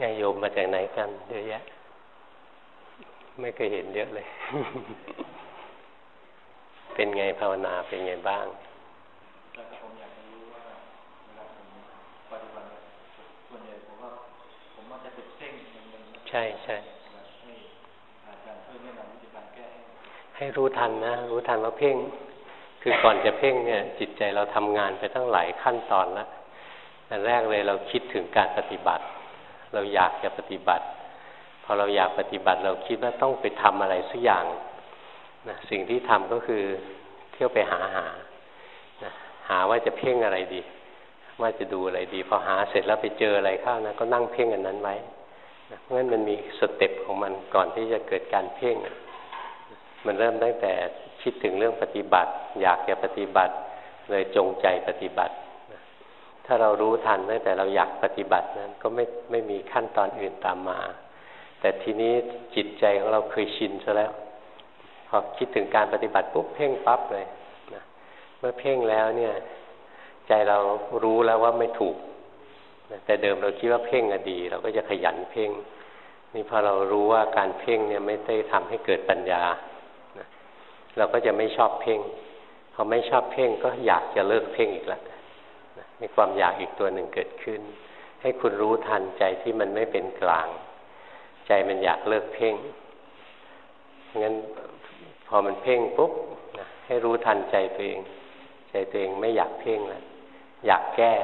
ไงโยมมาจากไหนกันเยอะแยะ ไม่เคยเห็นเยอะเลย เป็นไงภาวนาเป็นไงบ้างใช่ใช่ให้รู้ทันนะ รู้ทันว่าเพ่ง คือก่อนจะเพ่งเนี่ย จิตใจเราทำงานไปตั้งหลายขั้นตอนแล้วอันแรกเลยเราคิดถึงการปฏิบัติ เราอยากจะปฏิบัติ พอเราอยากปฏิบัติเราคิดว่าต้องไปทำอะไรสักอย่างนะสิ่งที่ทำก็คือเที่ยวไปหาหานะหาว่าจะเพ่งอะไรดี ว่าจะดูอะไรดี พอหาเสร็จแล้วไปเจออะไรเข้านะก็นั่งเพ่งอันนั้นไว้นะเพราะฉะนั้นมันมี step ของมันก่อนที่จะเกิดการเพ่งมันเริ่มตั้งแต่คิดถึงเรื่องปฏิบัติ อยากจะปฏิบัติ เลยจงใจปฏิบัติ ถ้าเรารู้ทันตั้งแต่เราอยากปฏิบัตินั้น ก็ไม่ไม่มีขั้นตอนอื่นตามมา แต่ทีนี้จิตใจของเราเคยชินซะแล้ว พอคิดถึงการปฏิบัติปุ๊บเพ่งปั๊บเลยนะเมื่อเพ่งแล้วเนี่ย ใจเรารู้แล้วว่าไม่ถูกแต่เดิมเราคิดว่าเพ่งอดี เราก็จะขยันเพ่งนี่พอเรารู้ว่าการเพ่งเนี่ยไม่ได้ทำให้เกิดปัญญาเราก็จะไม่ชอบเพ่งพอไม่ชอบเพ่งก็อยากจะเลิกเพ่งอีกแล้ว มีความอยากอีกตัวหนึ่งเกิดขึ้น ให้คุณรู้ทันใจที่มันไม่เป็นกลาง ใจมันอยากเลิกเพ่งงั้นพอมันเพ่งปุ๊บให้รู้ทันใจตัวเอง ใจตัวเองไม่อยากเพ่งแล้วอยากแก้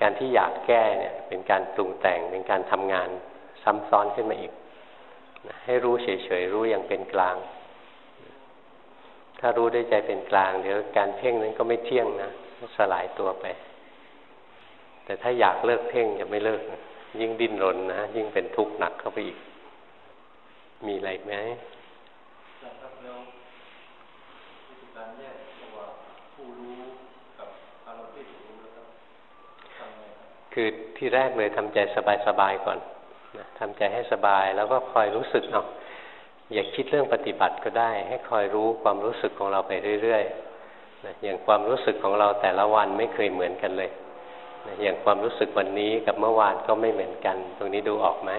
การที่อยากแก้เนี่ย เป็นการปรุงแต่งเป็นการทำงานซ้ำซ้อนขึ้นมาอีกให้รู้เฉยๆรู้อย่างเป็นกลาง ถ้ารู้ด้วยใจเป็นกลาง เดี๋ยวการเพ่งนั้นก็ไม่เที่ยงนะสลายตัวไป แต่ถ้าอยากเลิกเพ่งจะไม่เลิก ยิ่งดิ้นรนนะยิ่งเป็นทุกข์หนักเข้าไปอีก มีอะไรไหมคือที่แรกเลยทำใจสบายๆก่อนนะทำใจให้สบายแล้วก็คอยรู้สึกเอาอย่าคิดเรื่องปฏิบัติก็ได้ ให้คอยรู้ความรู้สึกของเราไปเรื่อยๆนะอย่างความรู้สึกของเราแต่ละวันไม่เคยเหมือนกันเลย อย่างความรู้สึกวันนี้กับเมื่อวานก็ไม่เหมือนกัน ตรงนี้ดูออกไหม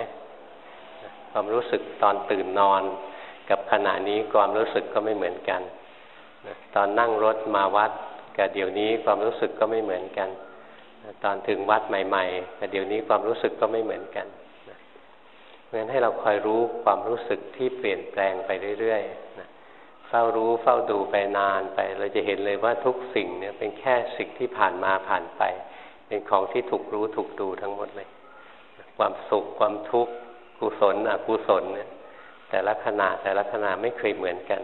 ความรู้สึกตอนตื่นนอน กับขณะนี้ความรู้สึกก็ไม่เหมือนกันตอนนั่งรถมาวัดกับเดี๋ยวนี้ความรู้สึกก็ไม่เหมือนกัน ตอนถึงวัดใหม่ ๆกับเดี๋ยวนี้ความรู้สึกก็ไม่เหมือนกันเพราะฉะนั้นให้เราคอยรู้ความรู้สึกที่เปลี่ยนแปลงไปเรื่อยๆเฝ้ารู้เฝ้าดูไปนานไป เราจะเห็นเลยว่าทุกสิ่งเนี่ยเป็นแค่สิ่งที่ผ่านมาผ่านไป เป็นของที่ถูกรู้ถูกดูทั้งหมดเลย ความสุขความทุกข์กุศลอกุศลเนี่ย แต่ละขณะแต่ละขณะไม่เคยเหมือนกัน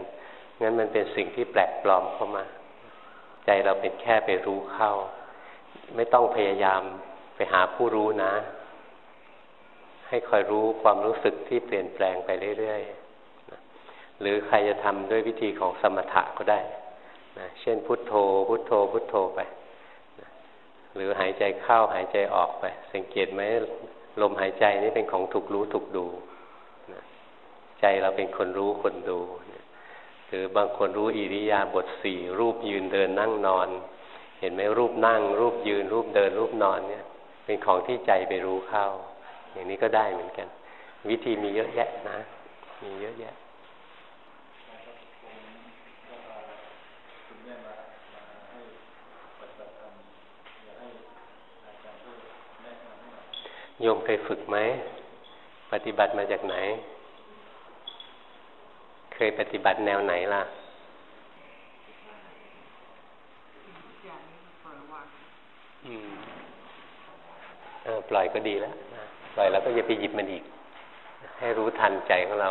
งั้นมันเป็นสิ่งที่แปลกปลอมเข้ามา ใจเราเป็นแค่ไปรู้เข้า ไม่ต้องพยายามไปหาผู้รู้นะ ให้คอยรู้ความรู้สึกที่เปลี่ยนแปลงไปเรื่อยๆหรือใครจะทำด้วยวิธีของสมถะก็ได้นะเช่นพุทโธ พุทโธ พุทโธไป รือหายใจเข้าหายใจออกไป สังเกตไหมลมหายใจนี่เป็นของถูกรู้ถูกดูใจเราเป็นคนรู้คนดู หรือบางคนรู้อิริยาบถสี่รูปยืนเดินนั่งนอน เห็นไหมรูปนั่ง รูปยืน รูปเดินรูปนอนเนี่ย เป็นของที่ใจไปรู้เข้า อย่างนี้ก็ได้เหมือนกัน วิธีมีเยอะแยะนะ มีเยอะแยะ โยมเคยฝึกไหม ปฏิบัติมาจากไหน เคยปฏิบัติแนวไหนล่ะปล่อยก็ดีแล้วปล่อยแล้วก็อย่าไปหยิบมันอีก ให้รู้ทันใจของเรา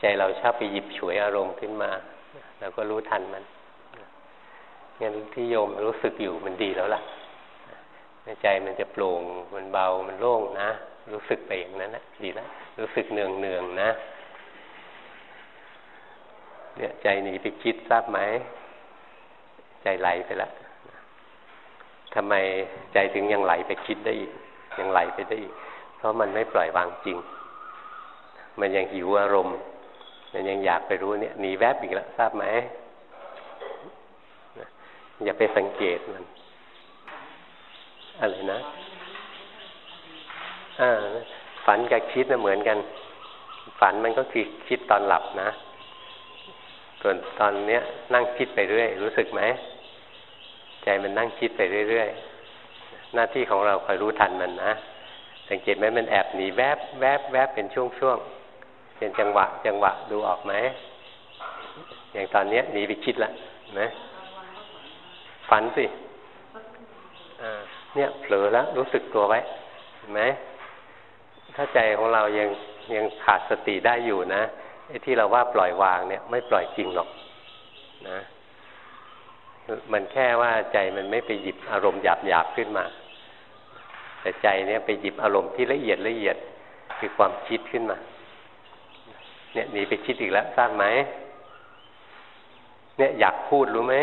ใจเราชอบไปหยิบฉวยอารมณ์ขึ้นมาเราก็รู้ทันมันงั้นที่โยมรู้สึกอยู่มันดีแล้วล่ะ ใจมันจะโปร่ง มันเบา มันโล่งนะ รู้สึกไปอย่างนั้นนะดีแล้วรู้สึกเนืองเนืองนะ เนี่ยใจหนีไปคิดทราบไหม ใจไหลไปละทำไมใจถึงยังไหลไปคิดได้อีก ยังไหลไปได้อีก เพราะมันไม่ปล่อยวางจริง มันยังหิวอารมณ์ มันยังอยากไปรู้เนี่ยหนีแวบอีกแล้วทราบไหมอย่าไปสังเกตมัน อะไรนะอ่าฝันกับคิดนะเหมือนกัน ฝันมันก็คือคิดตอนหลับนะ ส่วนตอนเนี้ย นั่งคิดไปเรื่อย รู้สึกไหมใจมันนั่งคิดไปเรื่อยๆหน้าที่ของเราคอยรู้ทันมันนะสังเกตไหมมันแอบหนีแวบแวบแวบเป็นช่วงๆเป็นจังหวะ จังหวะดูออกไหมอย่างตอนเนี้ยหนีไปคิดละนะฝันสิอ่า เนี่ยเผลอแล้วรู้สึกตัวไว้เห็นไหมถ้าใจของเรายังยังขาดสติได้อยู่นะไอ้ที่เราว่าปล่อยวางเนี่ย ไม่ปล่อยจริงหรอกนะ มันแค่ว่าใจมันไม่ไปหยิบอารมณ์หยาบหยาบขึ้นมา แต่ใจเนี่ยไปหยิบอารมณ์ที่ละเอียดละเอียดคือความคิดขึ้นมา เนี่ยหนีไปคิดอีกแล้วทราบไหมเนี่ยอยากพูดรู้ไหม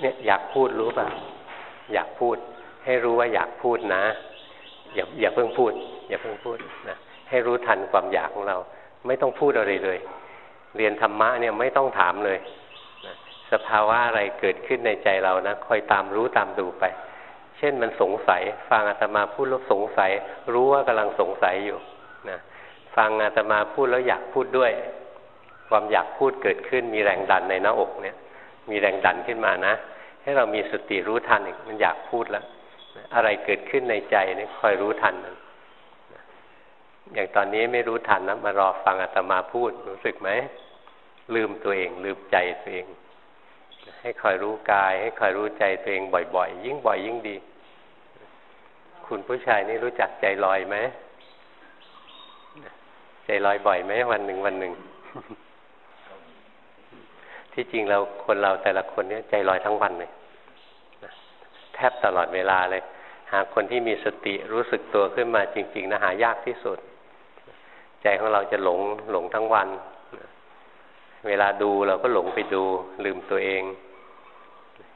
เนี่ยอยากพูดรู้ป่ะ อยากพูด ให้รู้ว่าอยากพูดนะ อย่าอย่าเพิ่งพูด อย่าเพิ่งพูดนะให้รู้ทันความอยากของเรา ไม่ต้องพูดอะไรเลย เรียนธรรมะเนี่ยไม่ต้องถามเลยนะสภาวะอะไรเกิดขึ้นในใจเรานะคอยตามรู้ตามดูไป เช่นมันสงสัย ฟังอาตมาพูดแล้วสงสัย รู้ว่ากำลังสงสัยอยู่นะฟังอาตมาพูดแล้วอยากพูดด้วย ความอยากพูดเกิดขึ้นมีแรงดันในหน้าอกเนี่ย มีแรงดันขึ้นมานะ ให้เรามีสติรู้ทันอีกมันอยากพูดแล้ว อะไรเกิดขึ้นในใจนี่คอยรู้ทันมันอย่างตอนนี้ไม่รู้ทันนะมารอฟังอาตมาพูดรู้สึกไหม ลืมตัวเอง ลืมใจตัวเอง ให้คอยรู้กาย ให้คอยรู้ใจตัวเองบ่อยๆ ยิ่งบ่อยยิ่งดี คุณผู้ชายนี่รู้จักใจลอยไหมใจลอยบ่อยไหมวันหนึ่งวันหนึ่ง ที่จริงเราคนเราแต่ละคนเนี่ยใจลอยทั้งวันเลย ทบตลอดเวลาเลย หาคนที่มีสติรู้สึกตัวขึ้นมาจริง ๆนะหายากที่สุด ใจของเราจะหลงหลงทั้งวัน เวลาดูเราก็หลงไปดูลืมตัวเอง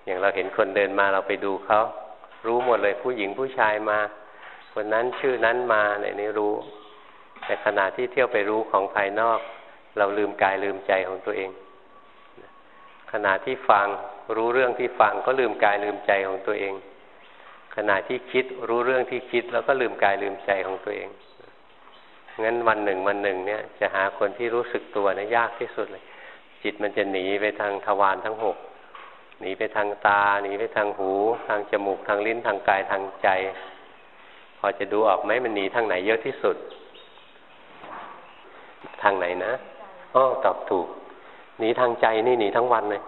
อย่างเราเห็นคนเดินมาเราไปดูเขารู้หมดเลยผู้หญิงผู้ชายมาคนนั้นชื่อนั้นมาในนี้รู้ แต่ขณะที่เที่ยวไปรู้ของภายนอก เราลืมกายลืมใจของตัวเอง ขณะที่ฟัง รู้เรื่องที่ฟังก็ลืมกายลืมใจของตัวเอง ขณะที่คิดรู้เรื่องที่คิดแล้วก็ลืมกายลืมใจของตัวเองงั้นวันหนึ่งวันหนึ่งเนี่ย จะหาคนที่รู้สึกตัวนะยากที่สุดเลย จิตมันจะหนีไปทางทวารทั้งหกหนีไปทางตาหนีไปทางหู ทางจมูกทางลิ้นทางกายทางใจ พอจะดูออกไหมมันหนีทางไหนเยอะที่สุด ทางไหนนะอ๋อตอบถูกหนีทางใจนี่หนีทั้งวันเลย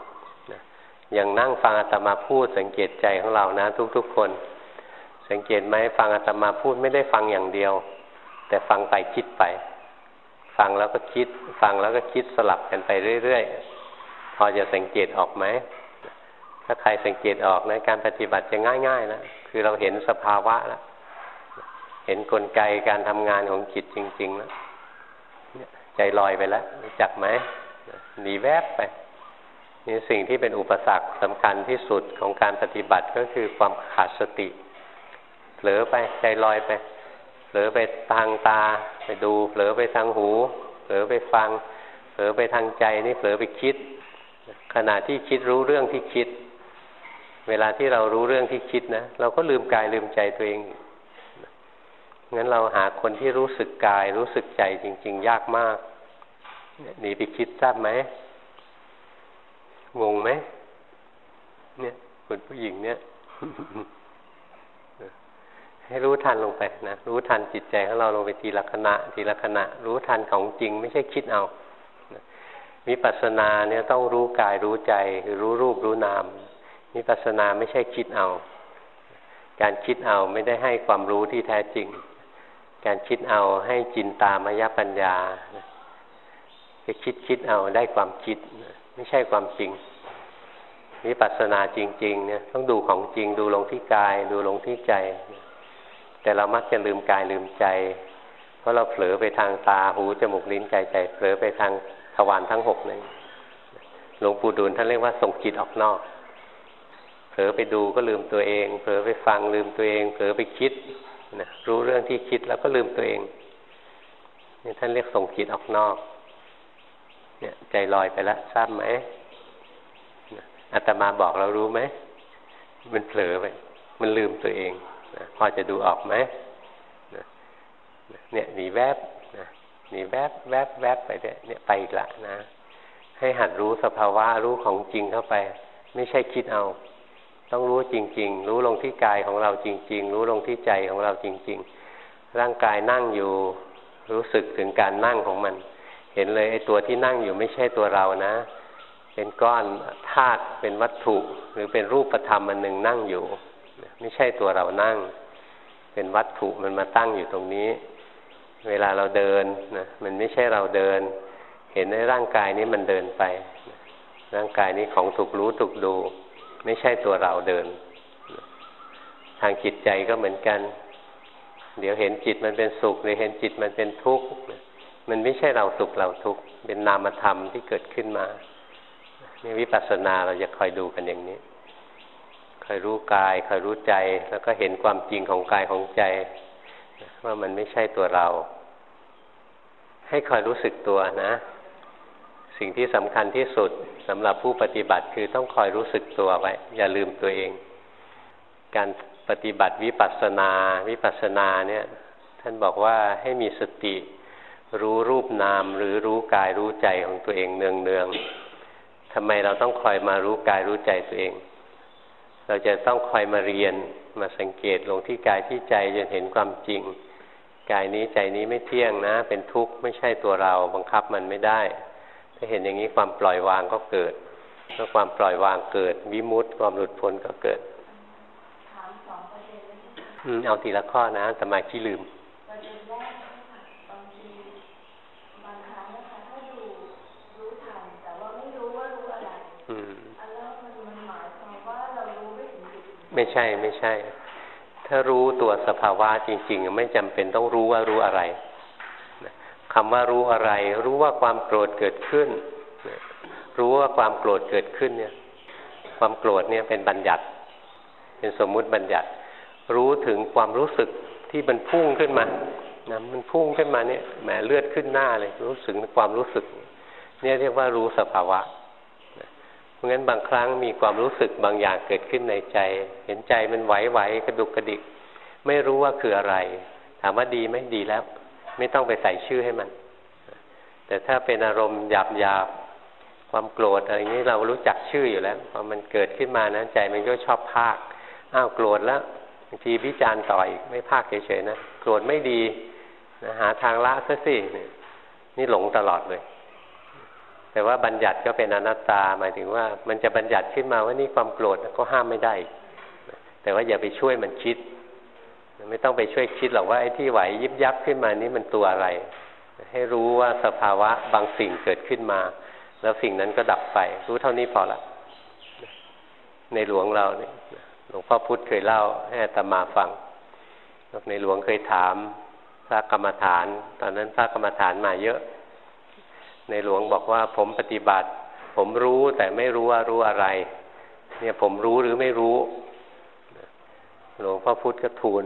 อย่างนั่งฟังอาตมาพูดสังเกตใจของเรานะ ทุกๆคน สังเกตไหมฟังอาตมาพูดไม่ได้ฟังอย่างเดียว แต่ฟังไปคิดไป ฟังแล้วก็คิด ฟังแล้วก็คิดสลับกันไปเรื่อยๆพอจะสังเกตออกไหมถ้าใครสังเกตออกนะการปฏิบัติจะง่ายๆนะคือเราเห็นสภาวะแล้วเห็นนกลไกการทำงานของจิตจริงๆแล้วใจลอยไปแล้วรู้จักไหมหนีแวบไป นี่สิ่งที่เป็นอุปสรรคสำคัญที่สุดของการปฏิบัติก็คือความขาดสติเผลอไปใจลอยไปเผลอไปทางตา ไปดูเผลอไปทางหูเผลอไปฟังเผลอไปทางใจนี่เผลอไปคิด ขณะที่คิดรู้เรื่องที่คิด เวลาที่เรารู้เรื่องที่คิดนะเราก็ลืมกายลืมใจตัวเองงั้นเราหาคนที่รู้สึกกายรู้สึกใจจริง ๆ ยากมากหนีไปคิดทราบไหม งงไหมเนี่ยคนผู้หญิงเนี่ย ให้รู้ทันลงไปนะรู้ทันจิตใจของเราลงไปทีละขณะ ทีละขณะ รู้ทันของจริง ไม่ใช่คิดเอามีปัสนาเนี่ยต้องรู้กายรู้ใจคือรู้รูปรู้นามมีปัสนาไม่ใช่คิดเอา การคิดเอาไม่ได้ให้ความรู้ที่แท้จริง การคิดเอาให้จินตามยปัญญาจะคิดคิดเอาได้ความคิด ไม่ใช่ความจริงวิปัสสนาจริง ๆ เนี่ยต้องดูของจริง ดูลงที่กาย ดูลงที่ใจ แต่เรามักจะลืมกายลืมใจ เพราะเราเผลอไปทางตาหูจมูกลิ้นใจใจเผลอไปทางทวารทั้งหกเลยหลวงปู่ดูลท่านเรียกว่าส่งจิตออกนอก เผลอไปดูก็ลืมตัวเอง เผลอไปฟังลืมตัวเองเผลอไปคิดนะรู้เรื่องที่คิดแล้วก็ลืมตัวเองนี่ท่านเรียกส่งจิตออกนอก เนี่ยใจลอยไปแล้วทราบไหมอาตมาบอกเรารู้ไหมมันเผลอไป มันลืมตัวเองนะพอจะดูออกไหมนะเนี่ยหนีแวบนะหนีแวบแวบแวบไปเนี่ยเนี่ยไปอีกละนะ ให้หัดรู้สภาวะรู้ของจริงเข้าไป ไม่ใช่คิดเอา ต้องรู้จริง ๆ รู้ลงที่กายของเราจริง ๆ รู้ลงที่ใจของเราจริง ๆ ร่างกายนั่งอยู่ รู้สึกถึงการนั่งของมัน เห็นเลยไอ้ตัวที่นั่งอยู่ไม่ใช่ตัวเรานะ เป็นก้อนธาตุเป็นวัตถุ หรือเป็นรูปธรรมอันหนึ่งนั่งอยู่ ไม่ใช่ตัวเรานั่ง เป็นวัตถุมันมาตั้งอยู่ตรงนี้ เวลาเราเดินนะมันไม่ใช่เราเดิน เห็นในร่างกายนี้มันเดินไป ร่างกายนี้ของถูกรู้ถูกดู ไม่ใช่ตัวเราเดิน ทางจิตใจก็เหมือนกัน เดี๋ยวเห็นจิตมันเป็นสุขหรือเห็นจิตมันเป็นทุกข์ มันไม่ใช่เราสุขเราทุกข์เป็นนามธรรมที่เกิดขึ้นมาในวิปัสสนาเราจะคอยดูกันอย่างนี้คอยรู้กายคอยรู้ใจ แล้วก็เห็นความจริงของกายของใจ ว่ามันไม่ใช่ตัวเรา ให้คอยรู้สึกตัวนะ สิ่งที่สำคัญที่สุดสำหรับผู้ปฏิบัติคือต้องคอยรู้สึกตัวไว้ อย่าลืมตัวเอง การปฏิบัติวิปัสสนา วิปัสสนาเนี่ย ท่านบอกว่าให้มีสติ รู้รูปนามหรือรู้กายรู้ใจของตัวเองเนืองเนืองทำไมเราต้องคอยมารู้กายรู้ใจตัวเอง เราจะต้องคอยมาเรียนมาสังเกตลงที่กายที่ใจจนเห็นความจริง กายนี้ใจนี้ไม่เที่ยงนะ เป็นทุกข์ไม่ใช่ตัวเราบังคับมันไม่ได้ ถ้าเห็นอย่างนี้ความปล่อยวางก็เกิดเมื่อความปล่อยวางเกิด วิมุตติความหลุดพ้นก็เกิดอืมเอาทีละข้อนะแต่มาขี้ลืม ไม่ใช่ไม่ใช่ ถ้ารู้ตัวสภาวะจริง ๆ ไม่จำเป็นต้องรู้ว่ารู้อะไรคำว่ารู้อะไร รู้ว่าความโกรธเกิดขึ้น รู้ว่าความโกรธเกิดขึ้นเนี่ย ความโกรธเนี่ยเป็นบัญญัติ เป็นสมมุติบัญญัติ รู้ถึงความรู้สึกที่มันพุ่งขึ้นมานะมันพุ่งขึ้นมาเนี่ยแหมเลือดขึ้นหน้าเลย รู้สึกความรู้สึก เนี่ยเรียกว่ารู้สภาวะ เพราะงั้นบางครั้งมีความรู้สึกบางอย่างเกิดขึ้นในใจ เห็นใจมันไหวๆกระดุกกระดิก ไม่รู้ว่าคืออะไร ถามว่าดีไหมดีแล้ว ไม่ต้องไปใส่ชื่อให้มัน แต่ถ้าเป็นอารมณ์หยาบหยาบความโกรธอะไรนี้เรารู้จักชื่ออยู่แล้วพอมันเกิดขึ้นมานะใจมันก็ชอบภาคอ้าวโกรธแล้วบางทีวิจารณ์ต่อยไม่ภาคเฉยๆนะโกรธไม่ดีนะหาทางละซะสินี่หลงตลอดเลย แต่ว่าบัญญัติก็เป็นอนัตตา หมายถึงว่า มันจะบัญญัติขึ้นมาว่านี่ความโกรธก็ห้ามไม่ได้ แต่ว่าอย่าไปช่วยมันคิด ไม่ต้องไปช่วยคิดหรอกว่าไอ้ที่ไหวยิบยับขึ้นมานี้มันตัวอะไร ให้รู้ว่าสภาวะบางสิ่งเกิดขึ้นมา แล้วสิ่งนั้นก็ดับไป รู้เท่านี้พอละ ในหลวงเราเนี่ยหลวงพ่อพุธเคยเล่าให้ตมาฟัง ในหลวงเคยถามพระกรรมฐาน ตอนนั้นพระกรรมฐานมาเยอะ ในหลวงบอกว่าผมปฏิบัติ ผมรู้แต่ไม่รู้ว่ารู้อะไร เนี่ยผมรู้หรือไม่รู้ หลวงพ่อพุธก็ทูล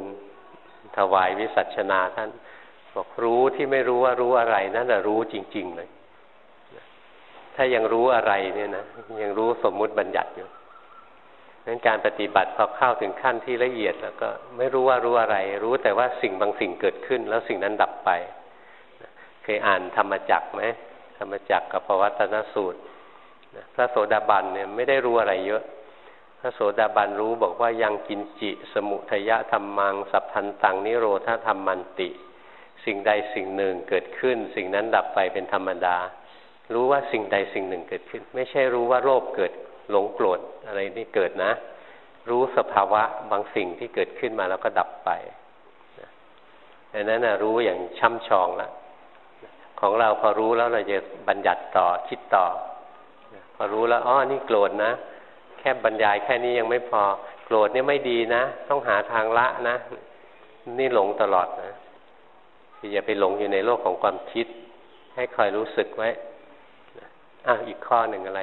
ถวายวิสัชนาท่านบอกรู้ที่ไม่รู้ว่ารู้อะไรนั่นแหะรู้จริง ๆ เลย ถ้ายังรู้อะไรเนี่ยนะยังรู้สมมุติบัญญัติอยู่นั้นการปฏิบัติพอเข้าถึงขั้นที่ละเอียด แล้วก็ไม่รู้ว่ารู้อะไร รู้แต่ว่าสิ่งบางสิ่งเกิดขึ้น แล้วสิ่งนั้นดับไป เคยอ่านธรรมจักไหม ธรรมจักกับปวัตนสูตรพระโสดาบันเนี่ยไม่ได้รู้อะไรเยอะ พระโสดาบันรู้บอกว่ายังกินจิ สมุทยะธรรมัง สัพพันตังนิโรธาธรรมมันติ สิ่งใดสิ่งหนึ่งเกิดขึ้น สิ่งนั้นดับไปเป็นธรรมดา รู้ว่าสิ่งใดสิ่งหนึ่งเกิดขึ้น ไม่ใช่รู้ว่าโลภเกิดหลงโกรธอะไรนี่เกิดนะ รู้สภาวะบางสิ่งที่เกิดขึ้นมาแล้วก็ดับไปอันนั้นนะรู้อย่างช่ำชองแล้ว ของเราพอรู้แล้วเราจะบัญญัติต่อคิดต่อ พอรู้แล้วอ๋อนี่โกรธนะ แค่บรรยายแค่นี้ยังไม่พอโกรธนี่ไม่ดีนะ ต้องหาทางละนะ นี่หลงตลอดนะอย่าไปหลงอยู่ในโลกของความคิด ให้คอยรู้สึกไว้อะอีกข้อหนึ่งอะไร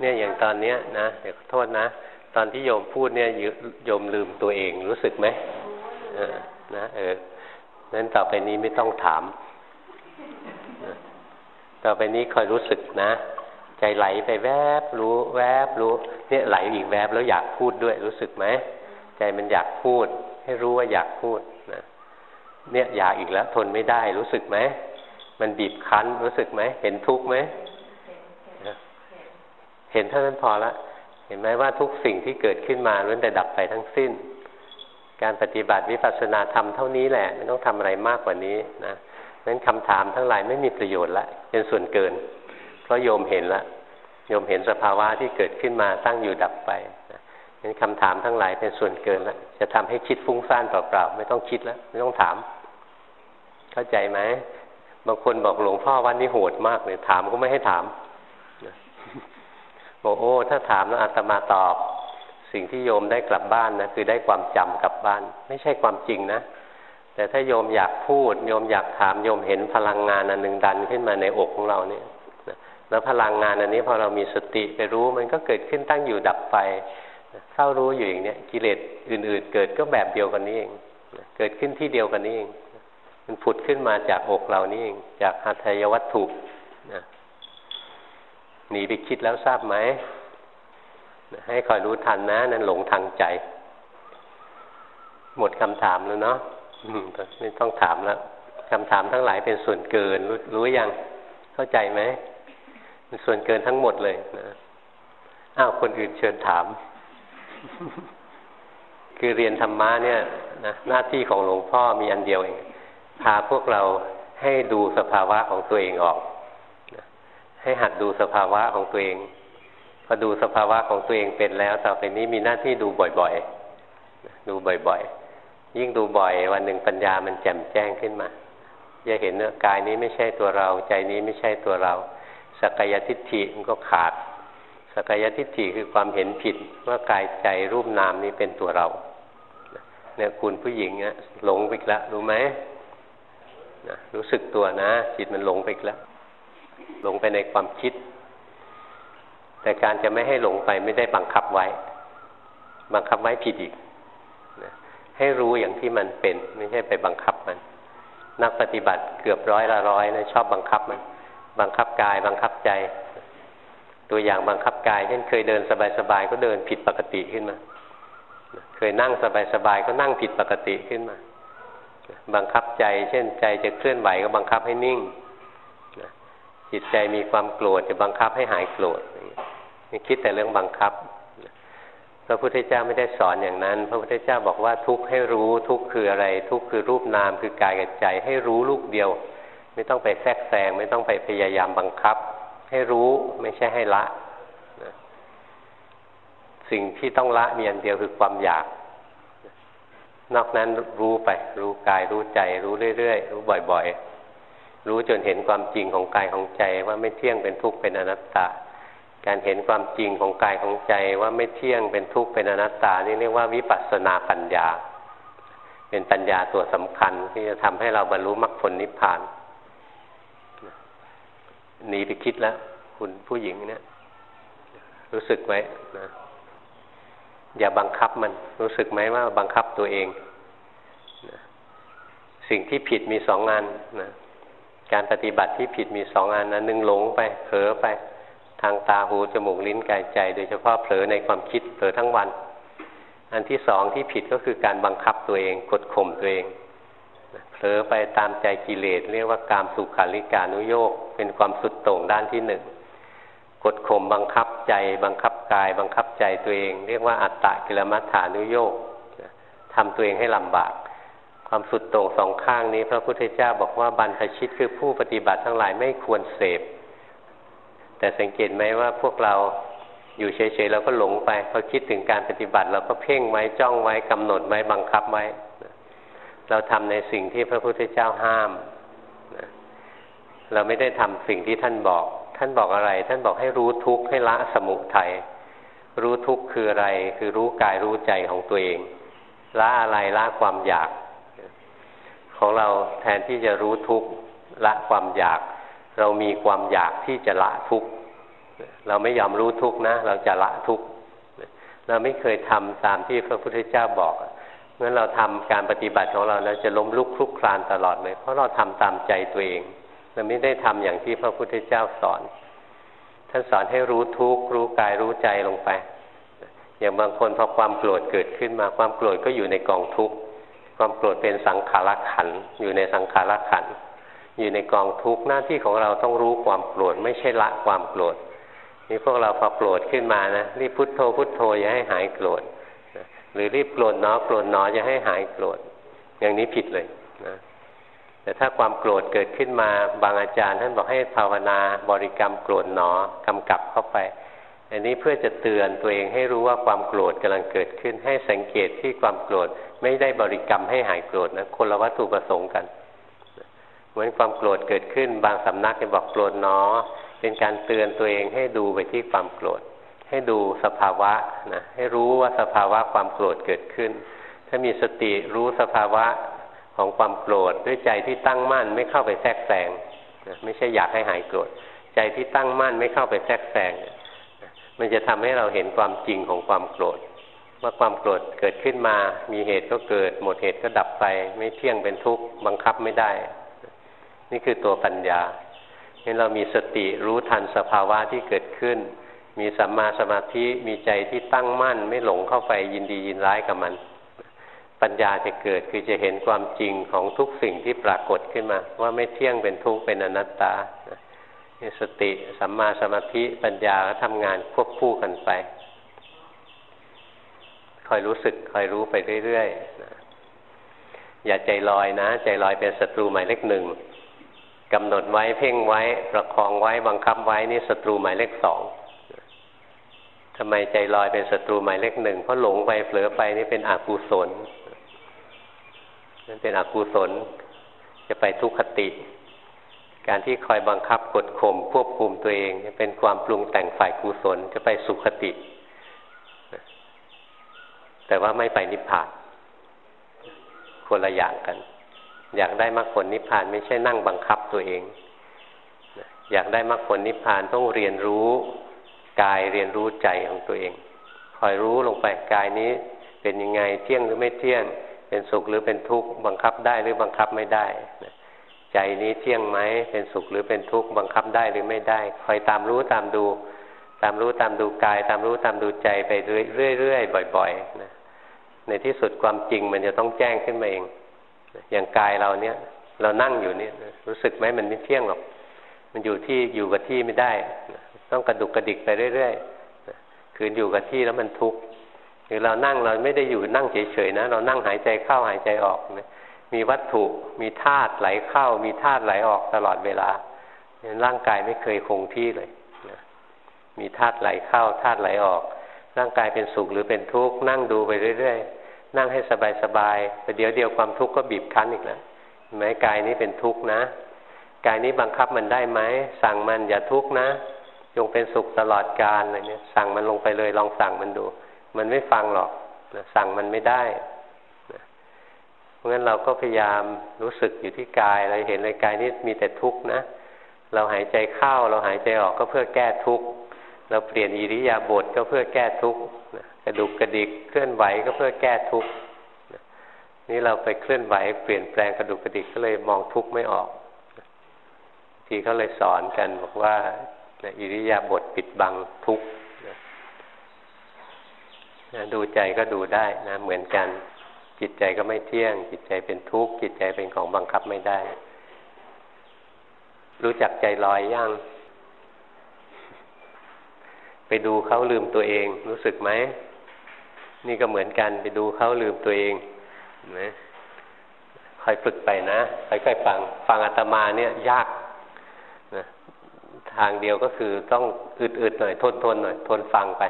เนี่ยอย่างตอนเนี้ยนะเดี๋ยวโทษนะ ตอนที่โยมพูดเนี่ยโยมลืมตัวเองรู้สึกไหมนะเออนั้นต่อไปนี้ไม่ต้องถาม ต่อไปนี้คอยรู้สึกนะ ใจไหลไปแวบรู้ แวบรู้ เนี่ยไหลอีกแวบแล้วอยากพูดด้วยรู้สึกไหมใจมันอยากพูด ให้รู้ว่าอยากพูดนะเนี่ยอยากอีกแล้ว ทนไม่ได้รู้สึกไหมมันบีบคั้นรู้สึกไหมเห็นทุกข์ไหม เห็นเท่านั้นพอละ เห็นไหมว่าทุกสิ่งที่เกิดขึ้นมาล้วนแต่ดับไปทั้งสิ้น การปฏิบัติวิปัสสนาธรรมเท่านี้แหละ ไม่ต้องทำอะไรมากกว่านี้นะนั้นคำถามทั้งหลายไม่มีประโยชน์ละเป็นส่วนเกิน เพราะโยมเห็นละโยมเห็นสภาวะที่เกิดขึ้นมาตั้งอยู่ดับไปนั้นคำถามทั้งหลายเป็นส่วนเกินล้วจะทำให้คิดฟุ้งซ่านเปล่าๆไม่ต้องคิดแล้วไม่ต้องถาม เข้าใจไหมบางคนบอกหลวงพ่อวันนี้โหดมากเลยถามก็ไม่ให้ถาม บอกโอ้ถ้าถามแล้วอาตมาตอบ สิ่งที่โยมได้กลับบ้านนะคือได้ความจำกลับบ้าน ไม่ใช่ความจริงนะ แต่ถ้าโยมอยากพูด โยมอยากถามโยมเห็นพลังงานอันหนึ่งดันขึ้นมาในอกของเราเนี่ยแล้วพลังงานอันนี้พอเรามีสติไปรู้มันก็เกิดขึ้นตั้งอยู่ดับไปเฝ้ารู้อยู่อย่างเนี้ยกิเลสอื่น ๆ เกิดก็แบบเดียวกันนี้เองเกิดขึ้นที่เดียวกันนี้เอง มันผุดขึ้นมาจากอกเรานี่เองจากหัตยวัตถุนะ หนีไปคิดแล้วทราบไหม ให้คอยรู้ทันนะ นั่นหลงทางใจ หมดคำถามแล้วเนาะไม่ต้องถามแล้วคำถามทั้งหลายเป็นส่วนเกิน รู้รู้ยังเข้าใจไหมส่วนเกินทั้งหมดเลยนะอ้าวคนอื่นเชิญถาม คือเรียนธรรมะเนี่ยนะหน้าที่ของหลวงพ่อมีอันเดียวเองพาพวกเราให้ดูสภาวะของตัวเองออก ให้หัดดูสภาวะของตัวเองพอดูสภาวะของตัวเองเป็นแล้ว ต่อไปนี้มีหน้าที่ดูบ่อยๆ ดูบ่อยๆ ยิ่งดูบ่อย วันหนึ่งปัญญามันแจ่มแจ้งขึ้นมาจะเห็นว่ากายนี้ไม่ใช่ตัวเรา ใจนี้ไม่ใช่ตัวเรา สักยทิฏฐิมันก็ขาด สักยทิฏฐิคือความเห็นผิดว่ากายใจรูปนามนี้เป็นตัวเราเนี่ยคุณผู้หญิงเนี่ยหลงไปแล้วรู้ไหมนะรู้สึกตัวนะจิตมันหลงไปแล้ว หลงไปในความคิด แต่การจะไม่ให้หลงไปไม่ได้บังคับไว้ บังคับไว้ผิดอีกนะให้รู้อย่างที่มันเป็น ไม่ใช่ไปบังคับมัน นักปฏิบัติเกือบร้อยละร้อยนะชอบบังคับมัน บังคับกาย บังคับใจ ตัวอย่างบังคับกายเช่นเคยเดินสบายๆก็เดินผิดปกติขึ้นมาเคยนั่งสบายๆก็นั่งผิดปกติขึ้นมา บังคับใจ เช่นใจจะเคลื่อนไหวก็บังคับให้นิ่ง จิตใจมีความโกรธจะบังคับให้หายโกรธนี่คิดแต่เรื่องบังคับ พระพุทธเจ้าไม่ได้สอนอย่างนั้น พระพุทธเจ้าบอกว่าทุกข์ให้รู้ทุกข์คืออะไร ทุกข์คือรูปนามคือกายกับใจให้รู้ลูกเดียว ไม่ต้องไปแทรกแซงไม่ต้องไปพยายามบังคับ ให้รู้ไม่ใช่ให้ละสิ่งที่ต้องละมีอันเดียวคือความอยาก นอกนั้นรู้ไป รู้กายรู้ใจ รู้เรื่อยๆรู้บ่อย ๆ รู้จนเห็นความจริงของกายของใจว่าไม่เที่ยงเป็นทุกข์เป็นอนัตตา การเห็นความจริงของกายของใจว่าไม่เที่ยงเป็นทุกข์เป็นอนัตตา นี่เรียกว่าวิปัสสนาปัญญา เป็นปัญญาตัวสำคัญที่จะทำให้เราบรรลุมรรคผลนิพพานหนีไปคิดแล้ว คุณผู้หญิงเนี่ยรู้สึกไว้นะอย่าบังคับมัน รู้สึกไหมว่าบังคับตัวเองสิ่งที่ผิดมีสองงานนะ การปฏิบัติที่ผิดมีสองงานนะหนึ่งหลงไปเผลอไปทางตาหูจมูกลิ้นกายใจ โดยเฉพาะเผลอในความคิดเผลอทั้งวัน อันที่สองที่ผิดก็คือการบังคับตัวเองกดข่มตัวเองเผลอไปตามใจกิเลสเรียกว่าการสุขาริการุโยกเป็นความสุดโต่งด้านที่หนึ่งกดข่มบังคับใจ บังคับกาย บังคับใจตัวเอง เรียกว่าอัตตะกิลมัฏฐานุโยกทำตัวเองให้ลำบาก ความสุดโต่งสองข้างนี้ พระพุทธเจ้าบอกว่าบรรพชิตคือผู้ปฏิบัติทั้งหลายไม่ควรเสพ แต่สังเกตไหมว่าพวกเราอยู่เฉยๆเราก็หลงไปพอคิดถึงการปฏิบัติเราก็เพ่งไว้จ้องไว้กำหนดไว้บังคับไว้ เราทำในสิ่งที่พระพุทธเจ้าห้าม เราไม่ได้ทำสิ่งที่ท่านบอก ท่านบอกอะไร ท่านบอกให้รู้ทุกข์ให้ละสมุทัยรู้ทุกข์คืออะไร คือรู้กายรู้ใจของตัวเองละอะไรละความอยาก ของเราแทนที่จะรู้ทุกข์ละความอยาก เรามีความอยากที่จะละทุกข์เราไม่ยอมรู้ทุกข์นะ เราจะละทุกข์เราไม่เคยทำตามที่พระพุทธเจ้าบอกงั้นเราทำการปฏิบัติของเราเราจะล้มลุกคลุกคลานตลอดเลย เพราะเราทำตามใจตัวเองเราไม่ได้ทำอย่างที่พระพุทธเจ้าสอน ท่านสอนให้รู้ทุกข์รู้กายรู้ใจลงไป อย่างบางคนพอความโกรธเกิดขึ้นมาความโกรธก็อยู่ในกองทุกข์ ความโกรธเป็นสังขารขันอยู่ในสังขารขันอยู่ในกองทุกข์หน้าที่ของเราต้องรู้ความโกรธไม่ใช่ละความโกรธนี่พวกเราพอโกรธขึ้นมานะรีบพุทโธพุทโธอย่าให้หายโกรธหรือรีบโกรธเนาะโกรธเนาะจะให้หายโกรธอย่างนี้ผิดเลยนะแต่ถ้าความโกรธเกิดขึ้นมาบางอาจารย์ ท่านบอกให้ภาวนาบริกรรมโกรธหนอกำกับเข้าไปอันนี้เพื่อจะเตือนตัวเองให้รู้ว่าความโกรธกำลังเกิดขึ้น ให้สังเกตที่ความโกรธ ไม่ได้บริกรรมให้หายโกรธนะคนละวัตถุประสงค์กันเหมือนความโกรธเกิดขึ้น บางสำนักจะบอกโกรธหนอเป็นการเตือนตัวเองให้ดูไปที่ความโกรธ ให้ดูสภาวะนะให้รู้ว่าสภาวะความโกรธเกิดขึ้น ถ้ามีสติรู้สภาวะของความโกรธด้วยใจที่ตั้งมั่นไม่เข้าไปแทรกแซงนะไม่ใช่อยากให้หายโกรธใจที่ตั้งมั่นไม่เข้าไปแทรกแซงมันจะทำให้เราเห็นความจริงของความโกรธ ว่าความโกรธเกิดขึ้นมา มีเหตุก็เกิด หมดเหตุก็ดับไป ไม่เที่ยงเป็นทุกข์บังคับไม่ได้ นี่คือตัวปัญญาให้เรามีสติรู้ทันสภาวะที่เกิดขึ้น มีสัมมาสมาธิมีใจที่ตั้งมั่น ไม่หลงเข้าไปยินดียินร้ายกับมัน ปัญญาจะเกิดคือจะเห็นความจริงของทุกสิ่งที่ปรากฏขึ้นมา ว่าไม่เที่ยงเป็นทุกข์เป็นอนัตตาสติสัมมาสมาธิปัญญาก็ทำงานควบคู่กันไป คอยรู้สึกคอยรู้ไปเรื่อยๆอย่าใจลอยนะ ใจลอยเป็นศัตรูหมายเลขหนึ่งกำหนดไว้เพ่งไว้ ประคองไว้บังคับไว้นี่ศัตรูหมายเลขสองทำไมใจลอยเป็นศัตรูหมายเลขหนึ่งเพราะหลงไปเผลอไปนี่เป็นอกุศลนั่นเป็นอกุศล จะไปทุกขติ การที่คอยบังคับกดข่มควบคุมตัวเอง เป็นความปรุงแต่งฝ่ายกุศลจะไปสุขติ แต่ว่าไม่ไปนิพพานคนละอย่างกัน อยากได้มรรคผลนิพพานไม่ใช่นั่งบังคับตัวเอง อยากได้มรรคผลนิพพานต้องเรียนรู้กายเรียนรู้ใจของตัวเองคอยรู้ลงไปกายนี้ เป็นยังไงเที่ยงหรือไม่เที่ยง เป็นสุขหรือเป็นทุกข์บังคับได้หรือบังคับไม่ได้ใจนี้เที่ยงไหมเป็นสุขหรือเป็นทุกข์บังคับได้หรือไม่ได้คอยตามรู้ตามดู ตามรู้ตามดูกาย ตามรู้ตามดูใจไปเรื่อยๆบ่อยๆนะ ในที่สุดความจริงมันจะต้องแจ้งขึ้นมาเอง อย่างกายเราเนี้ยเรานั่งอยู่เนี่ยรู้สึกไหมมันไม่เที่ยงหรอก มันอยู่ที่อยู่กับที่ไม่ได้ ต้องกระดุกกระดิกไปเรื่อยๆ คืนอยู่กับที่แล้วมันทุกข์หรือเรานั่งเราไม่ได้อยู่นั่งเฉยๆนะ เรานั่งหายใจเข้าหายใจออกนะมีวัตถุมีธาตุไหลเข้า มีธาตุไหลออกตลอดเวลาร่างกายไม่เคยคงที่เลยนะมีธาตุไหลเข้าธาตุไหลออก ร่างกายเป็นสุขหรือเป็นทุกข์นั่งดูไปเรื่อยๆ นั่งให้สบายๆแต่เดี๋ยวเดียวความทุกข์ก็บีบคั้นอีกแล้วไหมกายนี้เป็นทุกข์นะ กายนี้บังคับมันได้ไหมสั่งมันอย่าทุกข์นะจงเป็นสุขตลอดกาลอะไรเนี่ย สั่งมันลงไปเลยลองสั่งมันดู มันไม่ฟังหรอกนะสั่งมันไม่ได้นะเพราะงั้นเราก็พยายามรู้สึกอยู่ที่กายเราเห็นเลยกายนี้มีแต่ทุกข์นะเราหายใจเข้าเราหายใจออกก็เพื่อแก้ทุกข์เราเปลี่ยนอิริยาบถก็เพื่อแก้ทุกข์ กระดุกกระดิกเคลื่อนไหวก็เพื่อแก้ทุกข์นี่เราไปเคลื่อนไหวเปลี่ยนแปลงกระดุกกระดิกก็เลยมองทุกข์ไม่ออกทีเขาเลยสอนกันบอกว่าอิริยาบถปิดบังทุกข์ดูใจก็ดูได้นะ เหมือนกัน จิตใจก็ไม่เที่ยง จิตใจเป็นทุกข์จิตใจเป็นของบังคับไม่ได้ รู้จักใจลอยย่างไปดูเขาลืมตัวเองรู้สึกไหม นี่ก็เหมือนกันไปดูเขาลืมตัวเองนะคอยฝึกไปนะค่อยๆฟัง ฟังอาตมาเนี่ยยากทางเดียวก็คือต้องอึดๆหน่อยทนทนหน่อยทนฟังไป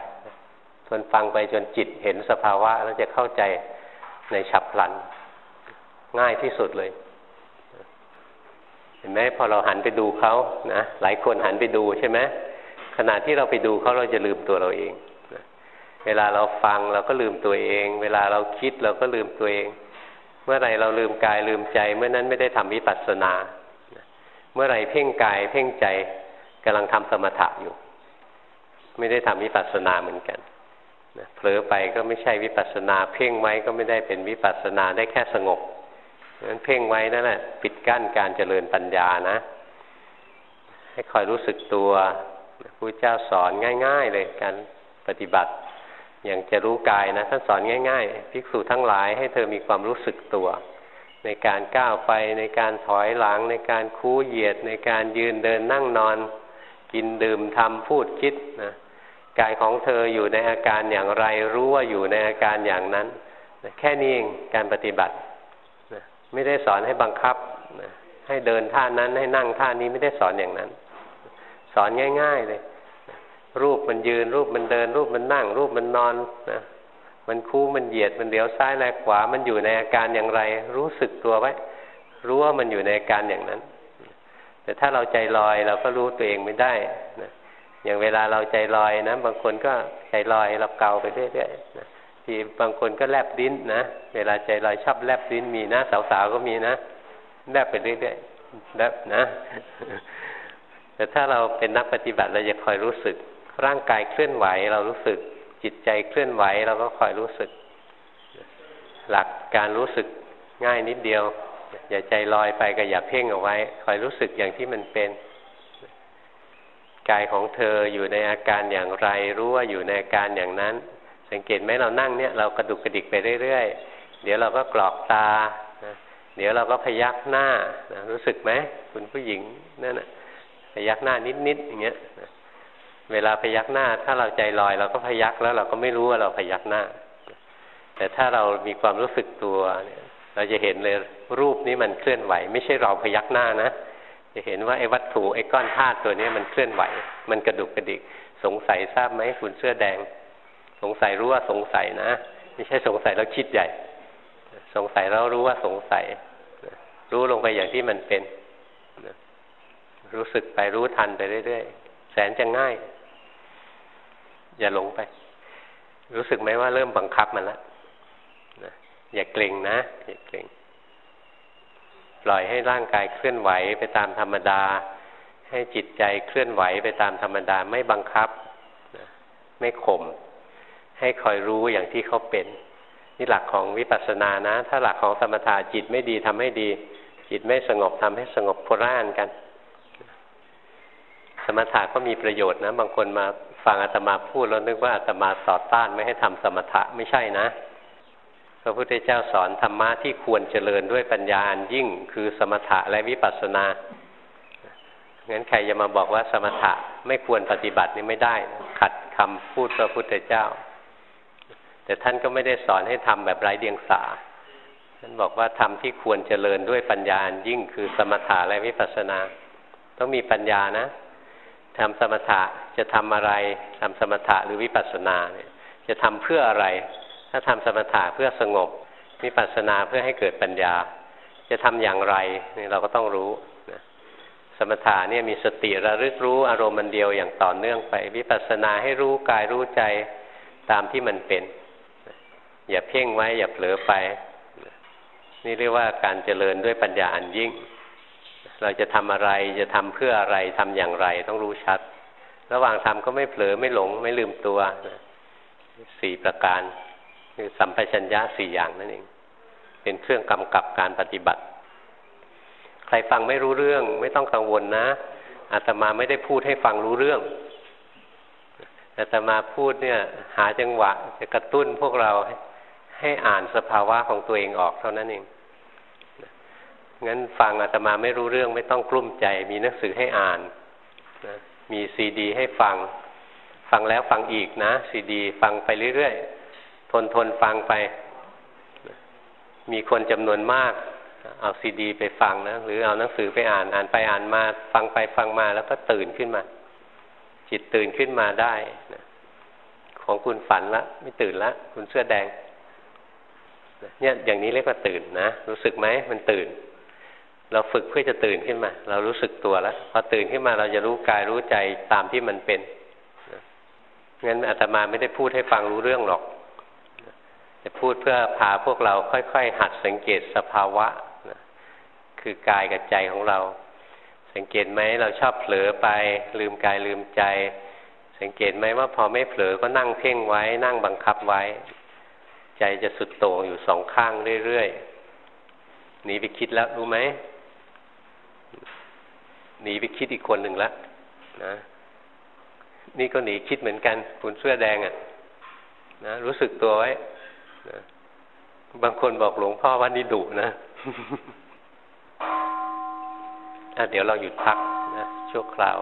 ทนฟังไปจนจิตเห็นสภาวะแล้วจะเข้าใจในฉับพลัน ง่ายที่สุดเลย เห็นไหมพอเราหันไปดูเขานะหลายคนหันไปดูใช่ไหมขณะที่เราไปดูเขาเราจะลืมตัวเราเอง เวลาเราฟังเราก็ลืมตัวเอง เวลาเราคิดเราก็ลืมตัวเอง เมื่อไรเราลืมกายลืมใจ เมื่อนั้นไม่ได้ทำวิปัสสนา เมื่อไรเพ่งกายเพ่งใจกำลังทำสมถะอยู่ ไม่ได้ทำวิปัสสนาเหมือนกันนะเผลอไปก็ไม่ใช่วิปัสสนา เพ่งไว้ก็ไม่ได้เป็นวิปัสสนาได้แค่สงบนั้นเพ่งไว้นั่นแหละปิดกั้นการเจริญปัญญานะ ให้คอยรู้สึกตัวพระเจ้าสอนง่าย ๆ เลยการปฏิบัติ อย่างจะรู้กายนะท่านสอนง่าย ๆ ภิกษุทั้งหลายให้เธอมีความรู้สึกตัว ในการก้าวไปในการถอยหลัง ในการคู่เหยียด ในการยืนเดินนั่งนอน กินดื่มทำพูดคิดนะกายของเธออยู่ในอาการอย่างไรรู้ว่าอยู่ในอาการอย่างนั้นแค่นี้เองการปฏิบัติไม่ได้สอนให้บังคับให้เดินท่านั้นให้นั่งท่านี้ไม่ได้สอนอย่างนั้น สอนง่าย ๆ เลย รูปมันยืน รูปมันเดิน รูปมันนั่ง รูปมันนอนนะมันคู่มันเหยียดมันเดี๋ยวซ้ายแลขวา มันอยู่ในอาการอย่างไร รู้สึกตัวไว้ รู้ว่ามันอยู่ในอาการอย่างนั้น แต่ถ้าเราใจลอยเราก็รู้ตัวเองไม่ได้นะอย่างเวลาเราใจลอยนะ บางคนก็ใจลอยเราเกาไปเรื่อยๆนะทีบางคนก็แลบดิ้นนะเวลาใจลอยชอบแลบดิ้นมีนะสาวๆก็มีนะแลบไปเรื่อยๆแลบนะ แต่ถ้าเราเป็นนักปฏิบัติเราจะคอยรู้สึก ร่างกายเคลื่อนไหวเรารู้สึก จิตใจเคลื่อนไหวเราก็คอยรู้สึก หลักการรู้สึกง่ายนิดเดียว อย่าใจลอยไปก็อย่าเพ่งเอาไว้ คอยรู้สึกอย่างที่มันเป็นกายของเธออยู่ในอาการอย่างไร รู้ว่าอยู่ในอาการอย่างนั้น สังเกตไหมเรานั่งเนี่ยเรากระดุกกระดิกไปเรื่อยๆ เดี๋ยวเราก็กรอกตา เดี๋ยวเราก็พยักหน้า รู้สึกไหมคุณผู้หญิงนั่นนะพยักหน้านิดๆอย่างเงี้ย เวลาพยักหน้า ถ้าเราใจลอย เราก็พยักแล้วเราก็ไม่รู้ว่าเราพยักหน้า แต่ถ้าเรามีความรู้สึกตัวเนี่ยเราจะเห็นเลยรูปนี้มันเคลื่อนไหว ไม่ใช่เราพยักหน้านะจะเห็นว่าไอ้วัตถุไอ้ก้อนธาตุตัวนี้มันเคลื่อนไหว มันกระดุกกระดิก สงสัยทราบไหมคุณเสื้อแดง สงสัยรู้ว่าสงสัยนะไม่ใช่สงสัยแล้วคิดใหญ่ สงสัยแล้วรู้ว่าสงสัย รู้ลงไปอย่างที่มันเป็น รู้สึกไปรู้ทันไปเรื่อยๆแสนจะง่าย อย่าหลงไป รู้สึกไหมว่าเริ่มบังคับมันแล้วอย่าเกรงนะ อย่าเกรงปล่อยให้ร่างกายเคลื่อนไหวไปตามธรรมดา ให้จิตใจเคลื่อนไหวไปตามธรรมดาไม่บังคับไม่ข่มให้คอยรู้อย่างที่เขาเป็น นี่หลักของวิปัสสนานะ ถ้าหลักของสมถะจิตไม่ดีทำให้ดี จิตไม่สงบทำให้สงบโคราานกัน สมถะก็มีประโยชน์นะ บางคนมาฟังอาตมาพูดแล้วนึกว่าอาตมาต่อต้านไม่ให้ทำสมถะไม่ใช่นะพระพุทธเจ้าสอนธรรมะที่ควรเจริญด้วยปัญญาอันยิ่ง คือสมถะและวิปัสสนางั้นใครจะมาบอกว่าสมถะไม่ควรปฏิบัตินี่ไม่ได้ ขัดคำพูดพระพุทธเจ้า แต่ท่านก็ไม่ได้สอนให้ทำแบบไร้เดียงสาท่านบอกว่าทำที่ควรเจริญด้วยปัญญาอันยิ่ง คือสมถะและวิปัสสนา ต้องมีปัญญานะ ทำสมถะจะทำอะไรทำสมถะหรือวิปัสสนาเนี่ยจะทำเพื่ออะไร ถ้าทำสมถะเพื่อสงบวิปัสสนาเพื่อให้เกิดปัญญา จะทำอย่างไรนี่เราก็ต้องรู้นะสมถะเนี่ยมีสติระลึกรู้อารมณ์มันเดียวอย่างต่อเนื่องไป วิปัสสนาให้รู้กายรู้ใจตามที่มันเป็น อย่าเพ่งไว้อย่าเผลอไป นี่เรียกว่าการเจริญด้วยปัญญาอันยิ่ง เราจะทำอะไรจะทำเพื่ออะไรทำอย่างไรต้องรู้ชัด ระหว่างทำก็ไม่เผลอไม่หลงไม่ลืมตัวสี่ประการคือสัมปชัญญะสี่อย่างนั่นเอง เป็นเครื่องกำกับการปฏิบัติ ใครฟังไม่รู้เรื่อง ไม่ต้องกังวลนะอาตมาไม่ได้พูดให้ฟังรู้เรื่องอาตมาพูดเนี่ย หาจังหวะจะกระตุ้นพวกเราให้อ่านสภาวะของตัวเองออกเท่านั้นเอง งั้นฟังอาตมาไม่รู้เรื่องไม่ต้องกลุ้มใจ มีหนังสือให้อ่านนะมีซีดี ให้ฟัง ฟังแล้วฟังอีกนะซีดี ฟังไปเรื่อยๆ ทนทนฟังไป มีคนจำนวนมาก เอาซีดี ไปฟังนะหรือเอาหนังสือไปอ่านอ่านไปอ่านมา ฟังไปฟังมาแล้วก็ตื่นขึ้นมา จิตตื่นขึ้นมาได้นะของคุณฝันละ ไม่ตื่นละ คุณเสื้อแดงเนี่ยอย่างนี้เรียกว่าตื่นนะ รู้สึกไหมมันตื่น เราฝึกเพื่อจะตื่นขึ้นมา เรารู้สึกตัวแล้วพอตื่นขึ้นมาเราจะรู้กายรู้ใจตามที่มันเป็นงั้นอาตมาไม่ได้พูดให้ฟังรู้เรื่องหรอกจะพูดเพื่อพาพวกเราค่อยๆ หัดสังเกตสภาวะนะคือกายกับใจของเรา สังเกตไหมเราชอบเผลอไป ลืมกายลืมใจ สังเกตไหมว่าพอไม่เผลอก็นั่งเพ่งไว้ นั่งบังคับไว้ ใจจะสุดโต่งอยู่สองข้างเรื่อยๆหนีไปคิดแล้วรู้ไหม หนีไปคิดอีกคนหนึ่งแล้วนะ นี่ก็หนีคิดเหมือนกันคุณเสื้อแดงอะ่ะ นะรู้สึกตัวไว้นะบางคนบอกหลวงพ่อว่านี่ดุนะอะเดี๋ยวเราหยุดพักนะชั่วคราว